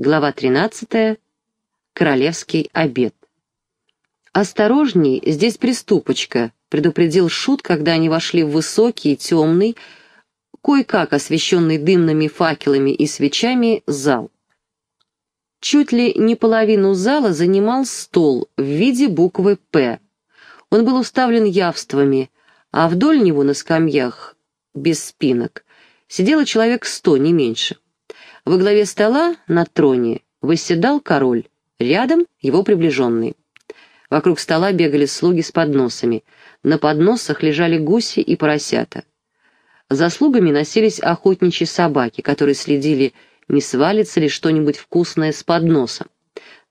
Глава 13. Королевский обед. «Осторожней, здесь приступочка», — предупредил Шут, когда они вошли в высокий, темный, кое-как освещенный дымными факелами и свечами зал. Чуть ли не половину зала занимал стол в виде буквы «П». Он был уставлен явствами, а вдоль него на скамьях, без спинок, сидело человек сто, не меньше. Во главе стола на троне восседал король, рядом его приближенный. Вокруг стола бегали слуги с подносами. На подносах лежали гуси и поросята. За слугами носились охотничьи собаки, которые следили, не свалится ли что-нибудь вкусное с подноса.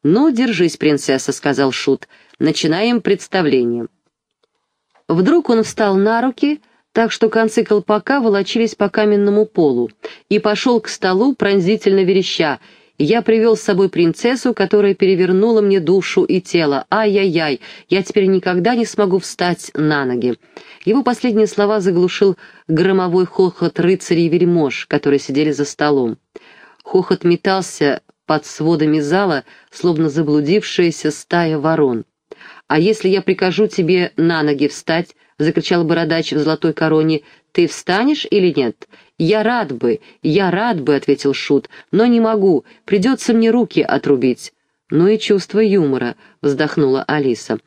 «Ну, держись, принцесса», — сказал Шут, — «начинаем представление». Вдруг он встал на руки, так что концы колпака волочились по каменному полу, и пошел к столу, пронзительно вереща. «Я привел с собой принцессу, которая перевернула мне душу и тело. Ай-яй-яй, я теперь никогда не смогу встать на ноги». Его последние слова заглушил громовой хохот рыцарей и вельмож, которые сидели за столом. Хохот метался под сводами зала, словно заблудившаяся стая ворон. «А если я прикажу тебе на ноги встать?» — закричал бородач в золотой короне. «Ты встанешь или нет?» «Я рад бы, я рад бы», — ответил Шут, — «но не могу, придется мне руки отрубить». «Ну и чувство юмора», — вздохнула Алиса.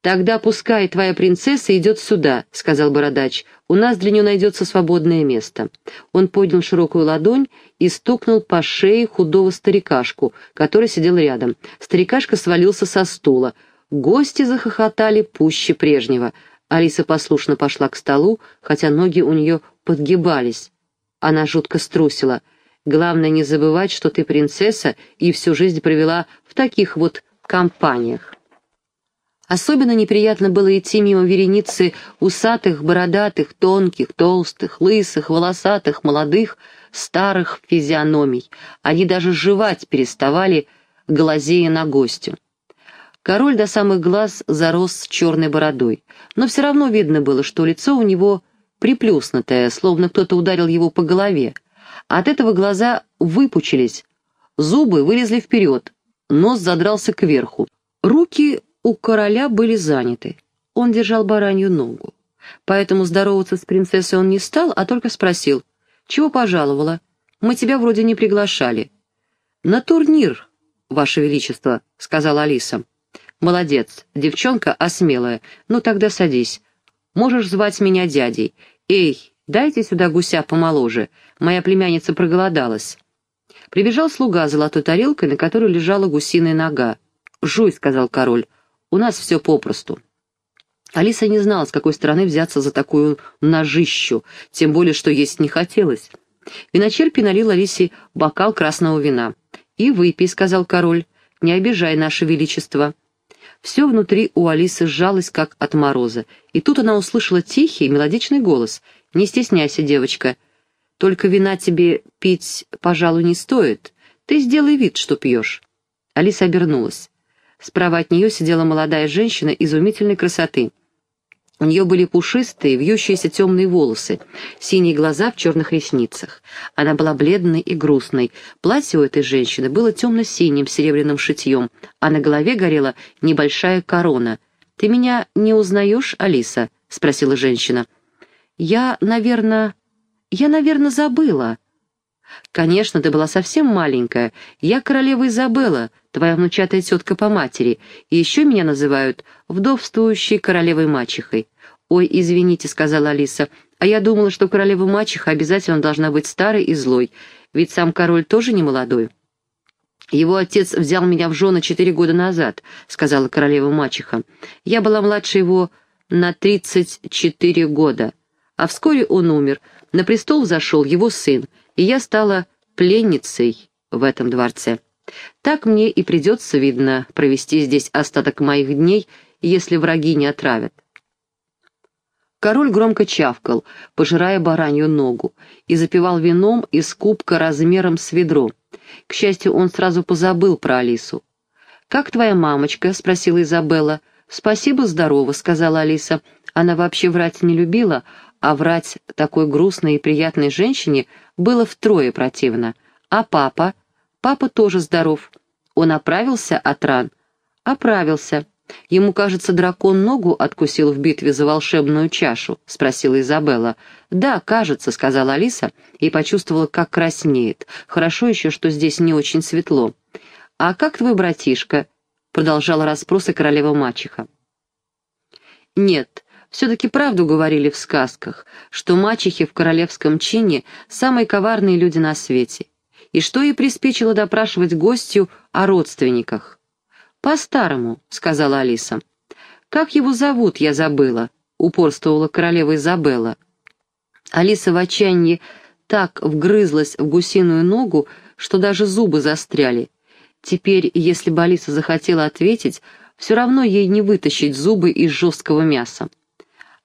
«Тогда пускай твоя принцесса идет сюда», — сказал бородач. «У нас для нее найдется свободное место». Он поднял широкую ладонь и стукнул по шее худого старикашку, который сидел рядом. Старикашка свалился со стула. Гости захохотали пуще прежнего. Алиса послушно пошла к столу, хотя ноги у нее подгибались. Она жутко струсила. «Главное не забывать, что ты принцесса и всю жизнь провела в таких вот компаниях». Особенно неприятно было идти мимо вереницы усатых, бородатых, тонких, толстых, лысых, волосатых, молодых, старых физиономий. Они даже жевать переставали, глазея на гостю. Король до самых глаз зарос черной бородой, но все равно видно было, что лицо у него приплюснутое, словно кто-то ударил его по голове. От этого глаза выпучились, зубы вылезли вперед, нос задрался кверху. Руки у короля были заняты. Он держал баранью ногу. Поэтому здороваться с принцессой он не стал, а только спросил, «Чего пожаловала? Мы тебя вроде не приглашали». «На турнир, Ваше Величество», — сказала Алиса. «Молодец, девчонка осмелая. Ну тогда садись. Можешь звать меня дядей. Эй, дайте сюда гуся помоложе. Моя племянница проголодалась». Прибежал слуга с золотой тарелкой, на которой лежала гусиная нога. «Жуй», — сказал король, — «у нас все попросту». Алиса не знала, с какой стороны взяться за такую ножищу, тем более, что есть не хотелось. Виночерпий налил Алисе бокал красного вина. «И выпей», — сказал король, — «не обижай наше величество». Все внутри у Алисы сжалось, как от мороза, и тут она услышала тихий, мелодичный голос. «Не стесняйся, девочка. Только вина тебе пить, пожалуй, не стоит. Ты сделай вид, что пьешь». Алиса обернулась. Справа от нее сидела молодая женщина изумительной красоты. У нее были пушистые, вьющиеся темные волосы, синие глаза в черных ресницах. Она была бледной и грустной. Платье у этой женщины было темно-синим, серебряным шитьем, а на голове горела небольшая корона. «Ты меня не узнаешь, Алиса?» — спросила женщина. «Я, наверное... Я, наверное, забыла». «Конечно, ты была совсем маленькая. Я королева Изабелла, твоя внучатая тетка по матери, и еще меня называют вдовствующей королевой-мачехой». «Ой, извините», — сказала Алиса, — «а я думала, что королева-мачеха обязательно должна быть старой и злой, ведь сам король тоже не молодой». «Его отец взял меня в жены четыре года назад», — сказала королева-мачеха. «Я была младше его на тридцать четыре года, а вскоре он умер. На престол взошел его сын, и я стала пленницей в этом дворце. Так мне и придется, видно, провести здесь остаток моих дней, если враги не отравят. Король громко чавкал, пожирая баранью ногу, и запивал вином из кубка размером с ведро. К счастью, он сразу позабыл про Алису. «Как твоя мамочка?» — спросила Изабелла. «Спасибо, здорово», — сказала Алиса. Она вообще врать не любила, а врать такой грустной и приятной женщине было втрое противно. «А папа?» Папа тоже здоров. Он оправился от ран? Оправился. Ему, кажется, дракон ногу откусил в битве за волшебную чашу, спросила Изабелла. Да, кажется, сказала Алиса и почувствовала, как краснеет. Хорошо еще, что здесь не очень светло. А как твой братишка? Продолжала расспросы королева мачеха. Нет, все-таки правду говорили в сказках, что мачехи в королевском чине самые коварные люди на свете. И что ей приспичило допрашивать гостю о родственниках? «По-старому», — сказала Алиса. «Как его зовут, я забыла», — упорствовала королева Изабелла. Алиса в отчаянии так вгрызлась в гусиную ногу, что даже зубы застряли. Теперь, если бы Алиса захотела ответить, все равно ей не вытащить зубы из жесткого мяса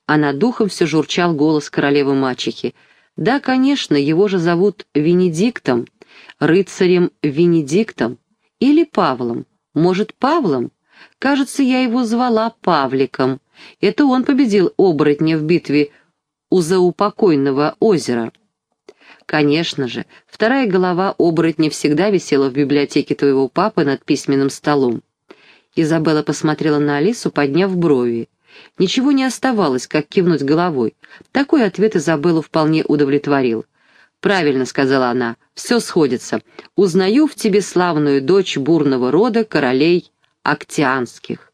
а над духом все журчал голос королевы мачехи. «Да, конечно, его же зовут Венедиктом, рыцарем Венедиктом или Павлом. Может, Павлом? Кажется, я его звала Павликом. Это он победил оборотня в битве у заупокойного озера». «Конечно же, вторая голова оборотня всегда висела в библиотеке твоего папы над письменным столом». Изабелла посмотрела на Алису, подняв брови. Ничего не оставалось, как кивнуть головой. Такой ответ Изабеллу вполне удовлетворил. «Правильно», — сказала она, — «все сходится. Узнаю в тебе славную дочь бурного рода королей Актианских».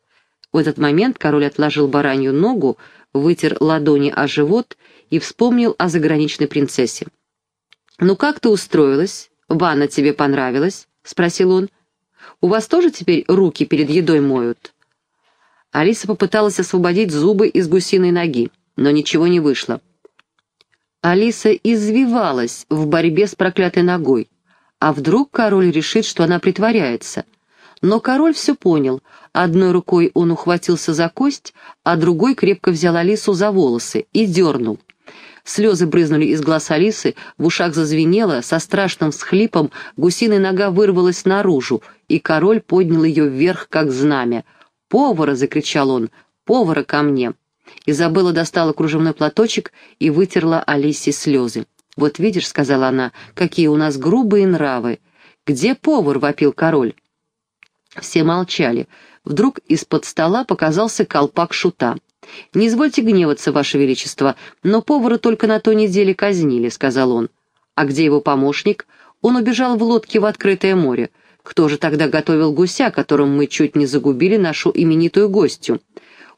В этот момент король отложил баранью ногу, вытер ладони о живот и вспомнил о заграничной принцессе. «Ну как ты устроилась? Ванна тебе понравилась?» — спросил он. «У вас тоже теперь руки перед едой моют?» Алиса попыталась освободить зубы из гусиной ноги, но ничего не вышло. Алиса извивалась в борьбе с проклятой ногой. А вдруг король решит, что она притворяется? Но король все понял. Одной рукой он ухватился за кость, а другой крепко взял Алису за волосы и дернул. Слезы брызнули из глаз Алисы, в ушах зазвенело, со страшным всхлипом гусиная нога вырвалась наружу, и король поднял ее вверх, как знамя — «Повара!» — закричал он. «Повара ко мне!» Изабелла достала кружевной платочек и вытерла Алисе слезы. «Вот видишь», — сказала она, — «какие у нас грубые нравы!» «Где повар?» — вопил король. Все молчали. Вдруг из-под стола показался колпак шута. «Не извольте гневаться, Ваше Величество, но повара только на той неделе казнили», — сказал он. «А где его помощник?» «Он убежал в лодке в открытое море. Кто же тогда готовил гуся, которым мы чуть не загубили нашу именитую гостью?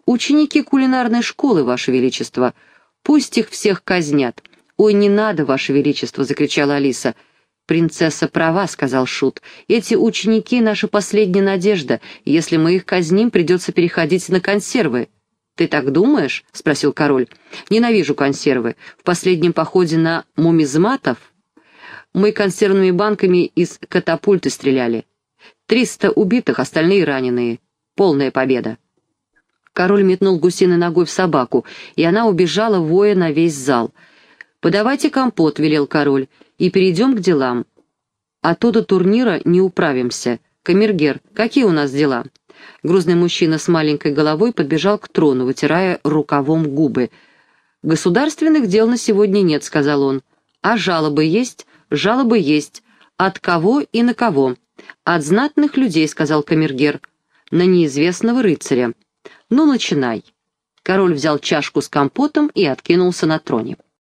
Ученики кулинарной школы, Ваше Величество. Пусть их всех казнят. Ой, не надо, Ваше Величество, закричала Алиса. «Принцесса права», — сказал Шут. «Эти ученики — наша последняя надежда. Если мы их казним, придется переходить на консервы». «Ты так думаешь?» — спросил король. «Ненавижу консервы. В последнем походе на мумизматов мы консервными банками из катапульты стреляли. Триста убитых, остальные раненые. Полная победа. Король метнул гусиной ногой в собаку, и она убежала, воя на весь зал. «Подавайте компот», — велел король, — «и перейдем к делам. А то до турнира не управимся. Камергер, какие у нас дела?» Грузный мужчина с маленькой головой подбежал к трону, вытирая рукавом губы. «Государственных дел на сегодня нет», — сказал он. «А жалобы есть?» Жалобы есть. От кого и на кого? От знатных людей, сказал камергер. На неизвестного рыцаря. Ну, начинай. Король взял чашку с компотом и откинулся на троне.